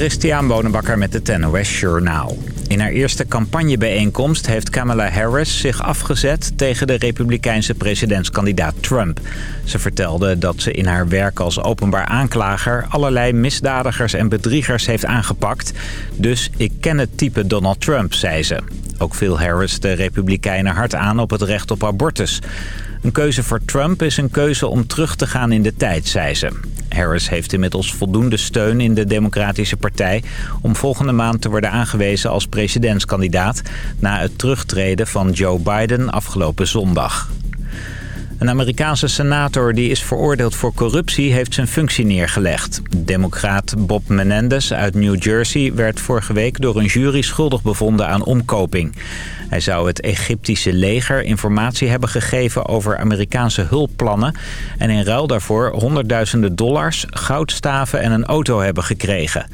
Christian Bonenbakker met het NOS Journaal. In haar eerste campagnebijeenkomst heeft Kamala Harris zich afgezet tegen de republikeinse presidentskandidaat Trump. Ze vertelde dat ze in haar werk als openbaar aanklager allerlei misdadigers en bedriegers heeft aangepakt. Dus ik ken het type Donald Trump, zei ze. Ook viel Harris de republikeinen hard aan op het recht op abortus. Een keuze voor Trump is een keuze om terug te gaan in de tijd, zei ze. Harris heeft inmiddels voldoende steun in de Democratische Partij... om volgende maand te worden aangewezen als presidentskandidaat... na het terugtreden van Joe Biden afgelopen zondag. Een Amerikaanse senator die is veroordeeld voor corruptie heeft zijn functie neergelegd. Democraat Bob Menendez uit New Jersey werd vorige week door een jury schuldig bevonden aan omkoping. Hij zou het Egyptische leger informatie hebben gegeven over Amerikaanse hulpplannen... en in ruil daarvoor honderdduizenden dollars, goudstaven en een auto hebben gekregen.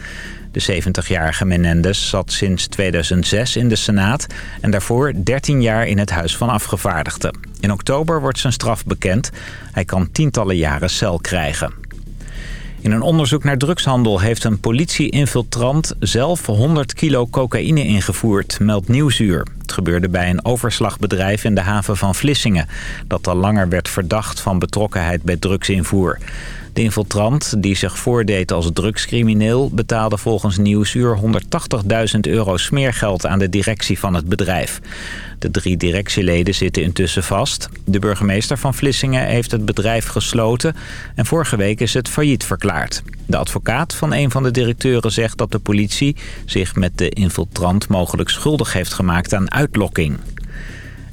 De 70-jarige Menendez zat sinds 2006 in de Senaat en daarvoor 13 jaar in het Huis van Afgevaardigden. In oktober wordt zijn straf bekend. Hij kan tientallen jaren cel krijgen. In een onderzoek naar drugshandel heeft een politie-infiltrant zelf 100 kilo cocaïne ingevoerd, meldt Nieuwsuur. Het gebeurde bij een overslagbedrijf in de haven van Vlissingen... dat al langer werd verdacht van betrokkenheid bij drugsinvoer. De infiltrant, die zich voordeed als drugscrimineel... betaalde volgens Nieuwsuur 180.000 euro smeergeld aan de directie van het bedrijf. De drie directieleden zitten intussen vast. De burgemeester van Vlissingen heeft het bedrijf gesloten... en vorige week is het failliet verklaard. De advocaat van een van de directeuren zegt dat de politie... zich met de infiltrant mogelijk schuldig heeft gemaakt aan uitlokking.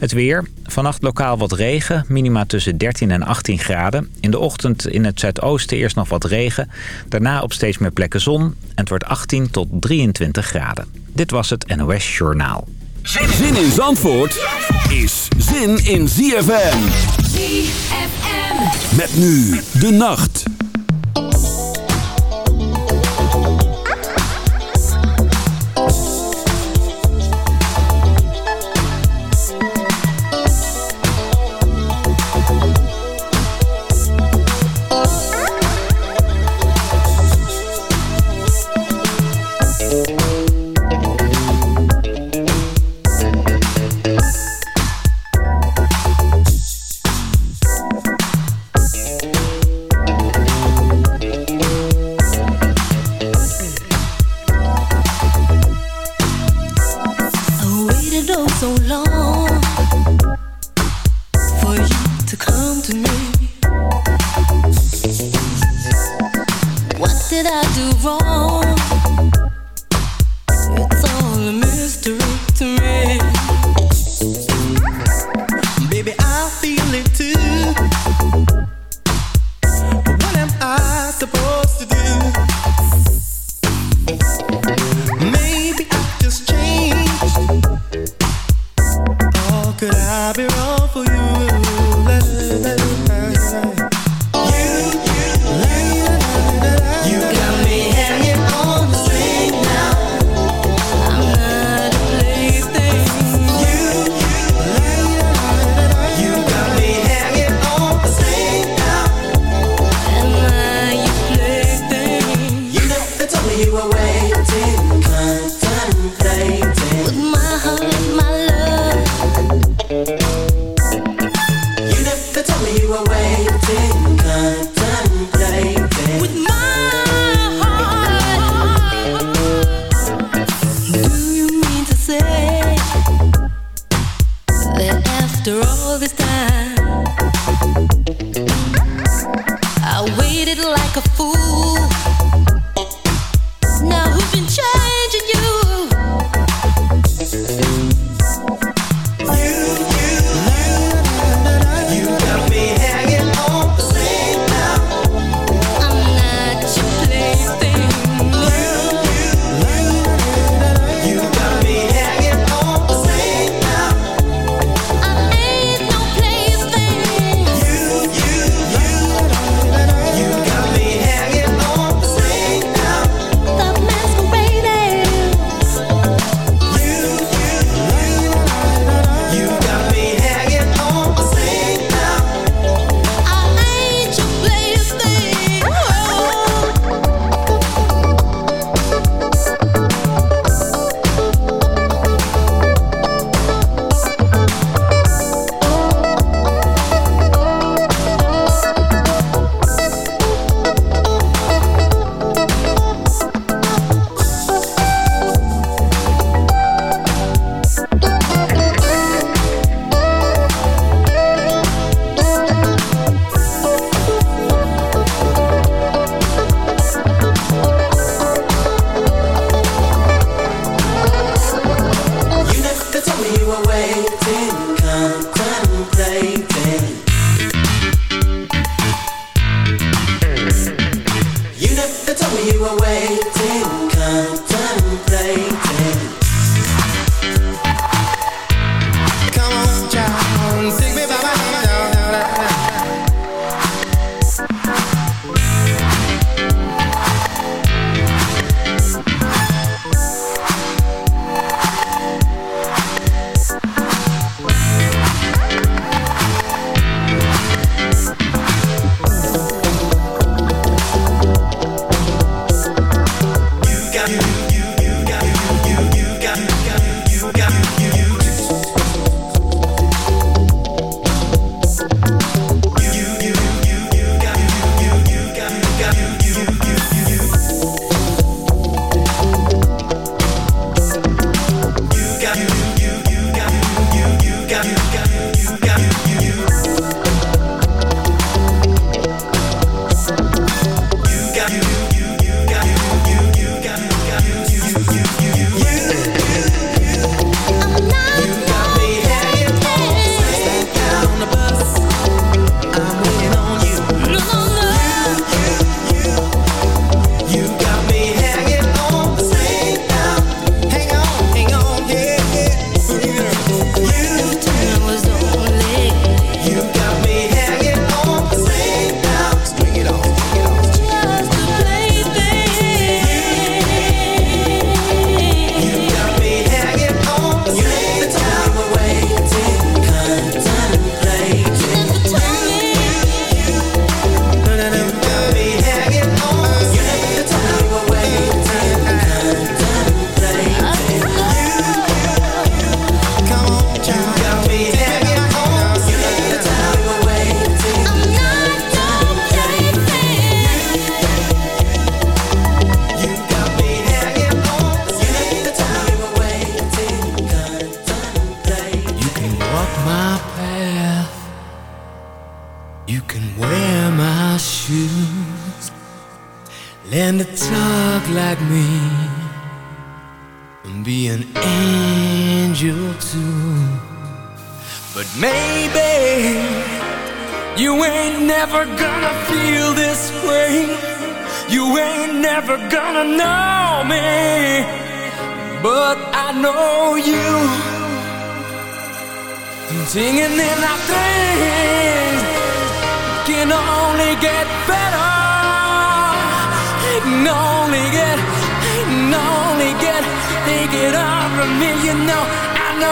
Het weer. Vannacht lokaal wat regen. Minima tussen 13 en 18 graden. In de ochtend in het zuidoosten eerst nog wat regen. Daarna op steeds meer plekken zon. En het wordt 18 tot 23 graden. Dit was het NOS Journaal. Zin in Zandvoort is zin in ZFM. ZFM. Met nu de nacht.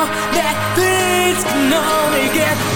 that things can only get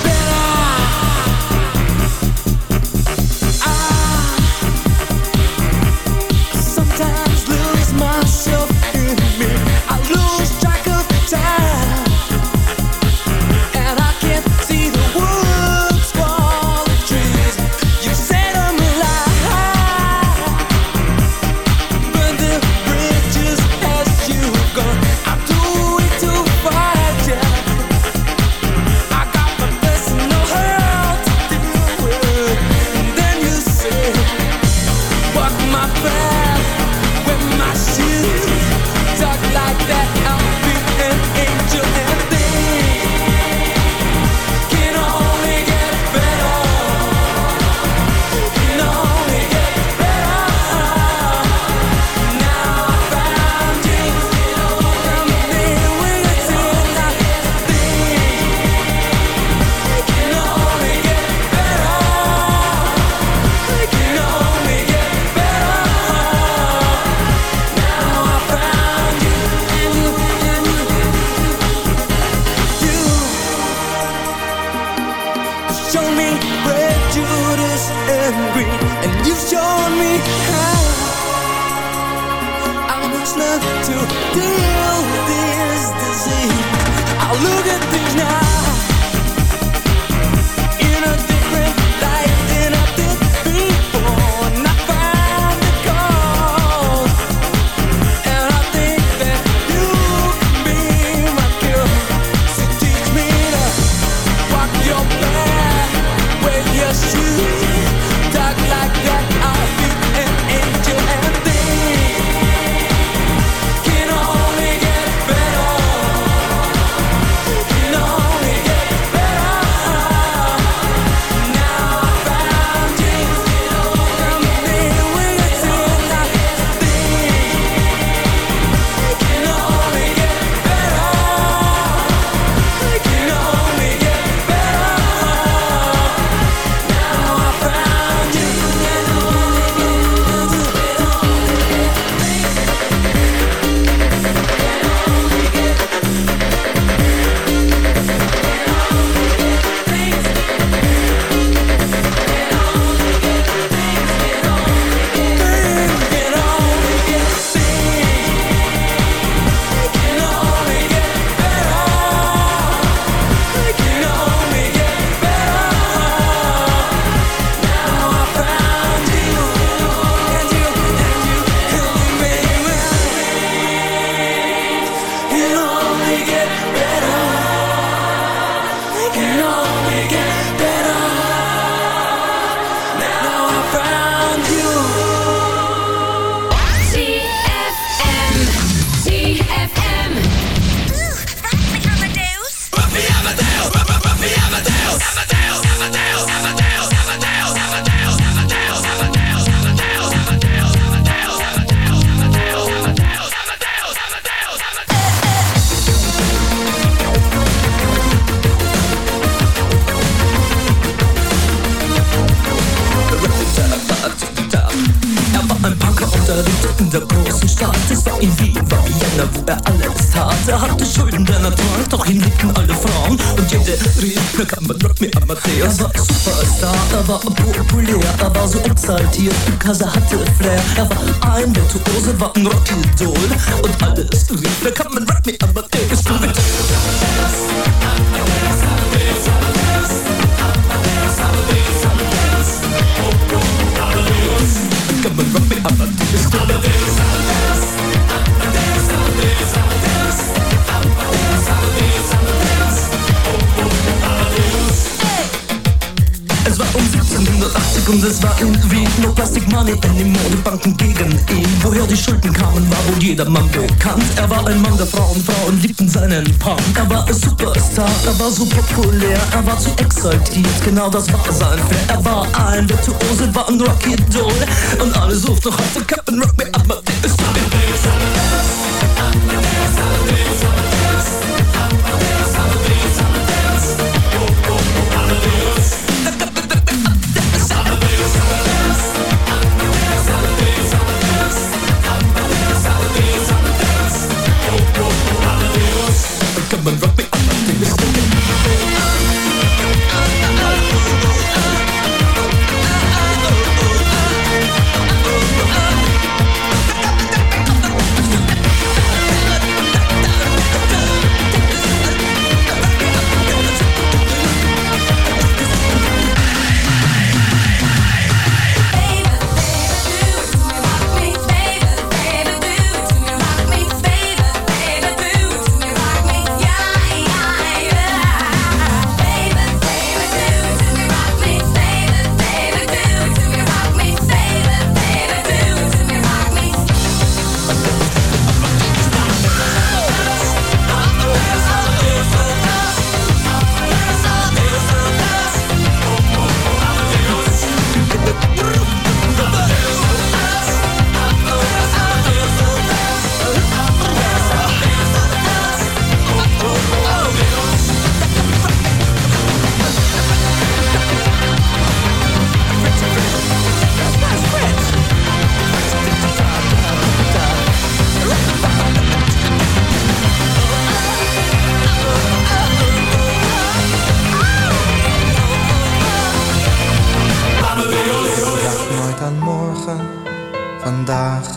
er war zu exaltiert. Genau das war sein Flair. Er war ein Virtuose, war ein Rocky Doll. Und alle suchten heute Captain Rock Amadeus. Come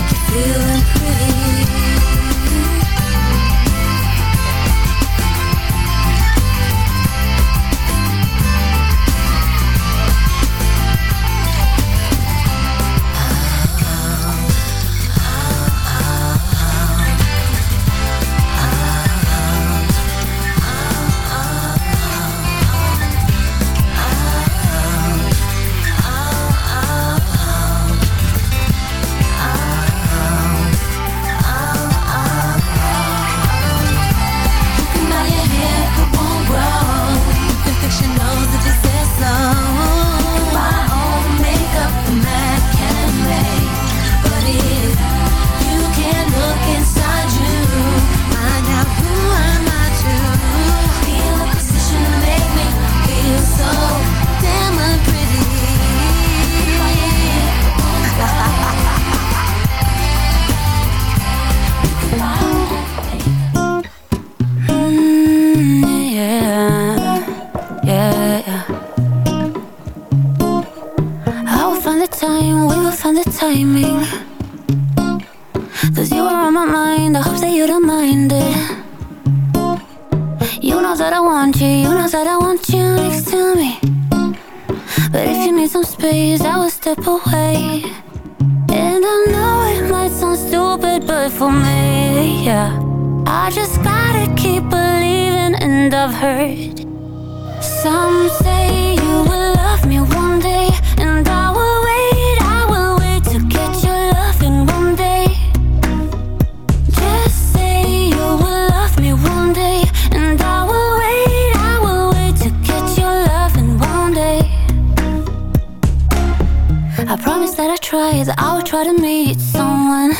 make you feel pretty. say that I would try to meet someone.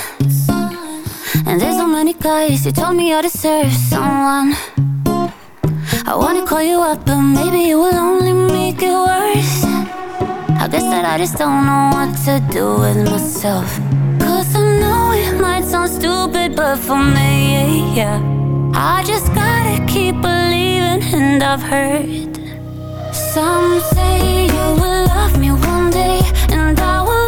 And there's so many guys who told me I deserve someone. I wanna call you up but maybe it will only make it worse. I guess that I just don't know what to do with myself. Cause I know it might sound stupid but for me, yeah. I just gotta keep believing and I've heard. Some say you will love me one day and I will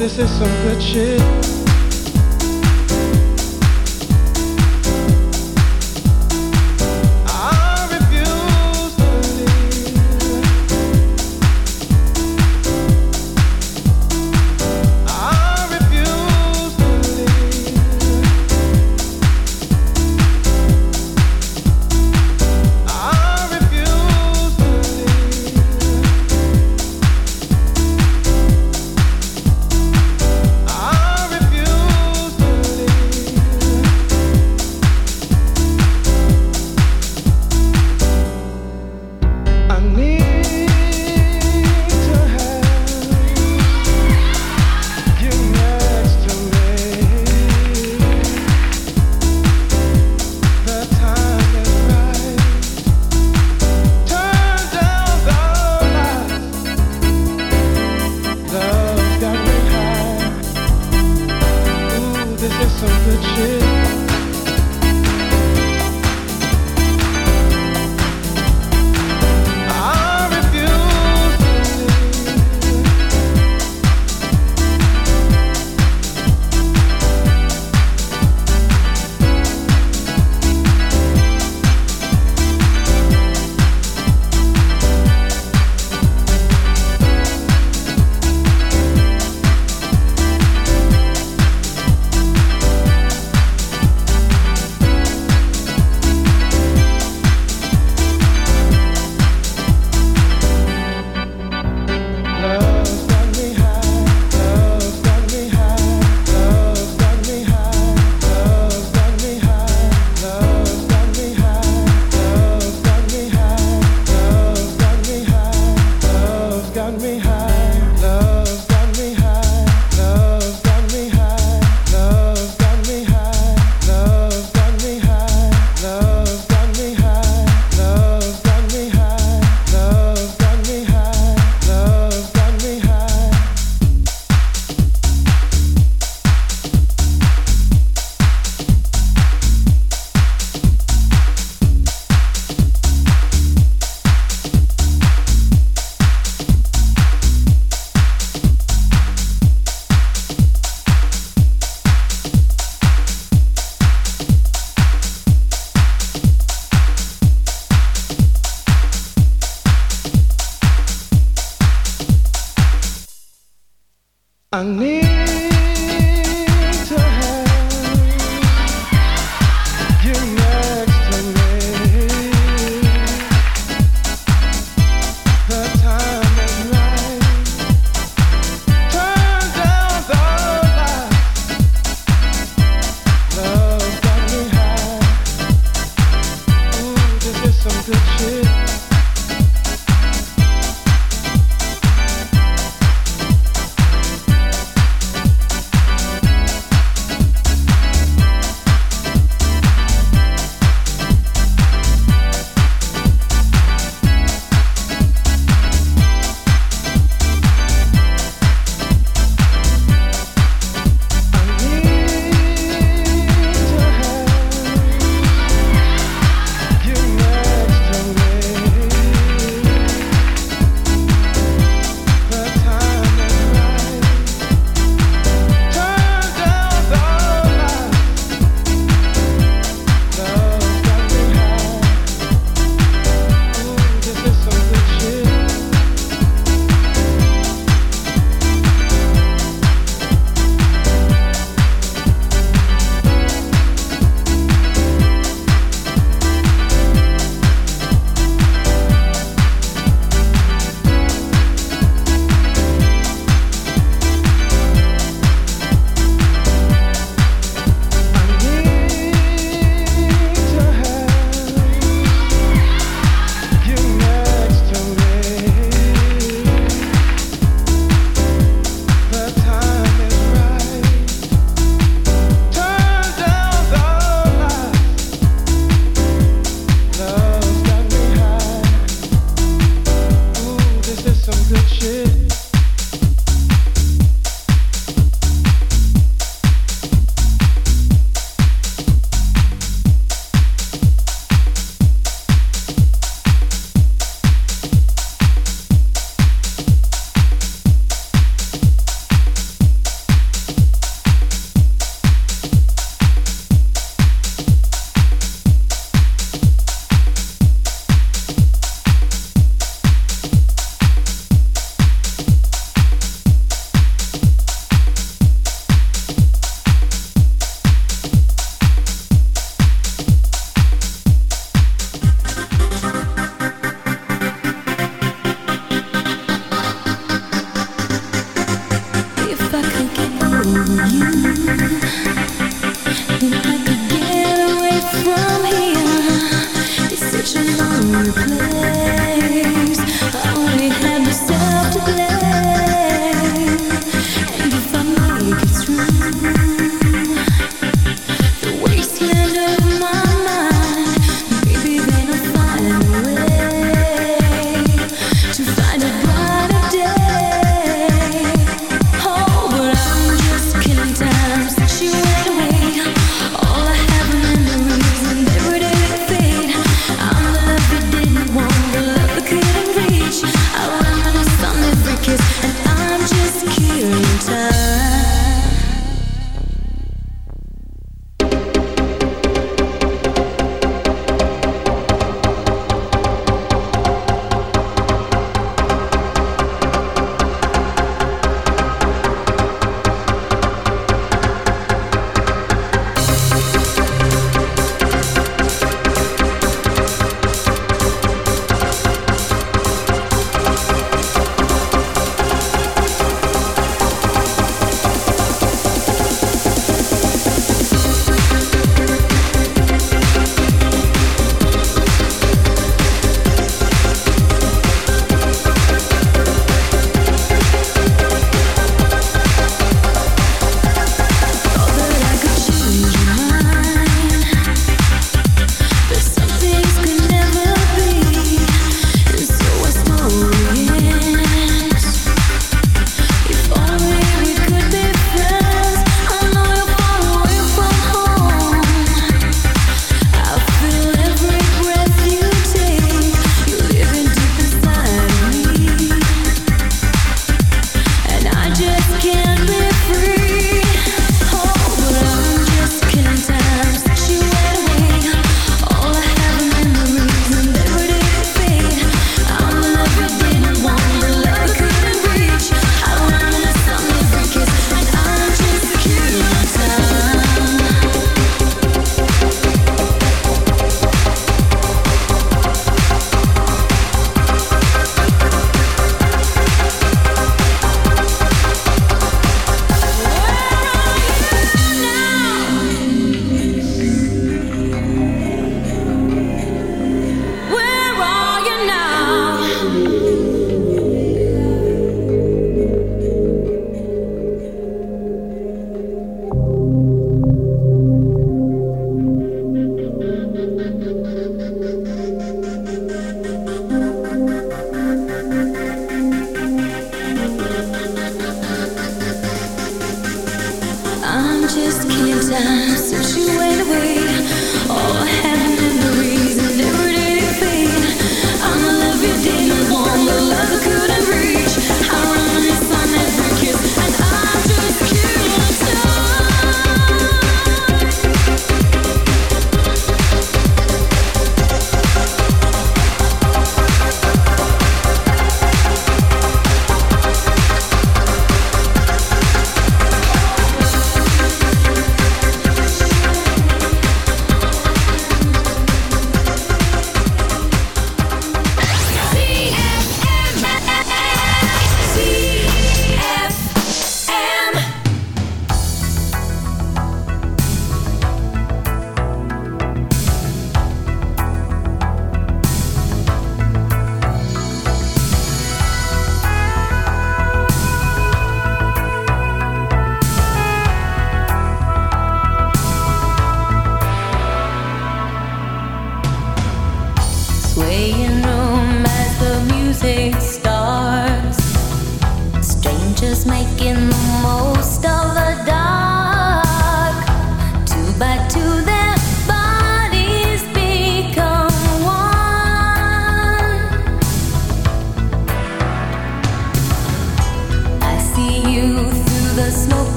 this is some good shit.